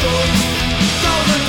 stone.